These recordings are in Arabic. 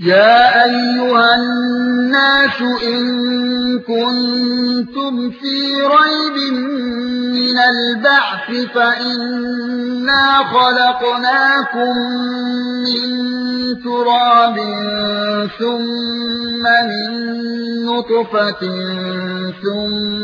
يا أيها الناس إن كنتم في ريب من البعث فإنا خلقناكم من تراب ثم من نطفة ثم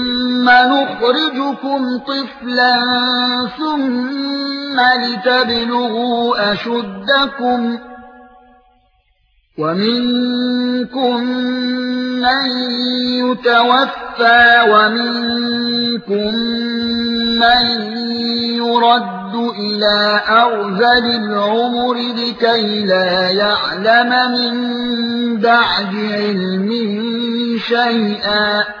نخرجكم طفلا ثم لتبلغوا أشدكم ومنكم من يتوفى ومنكم من يرد إلى أرذل العمر لكي لا يعلم من بعد علم شيئا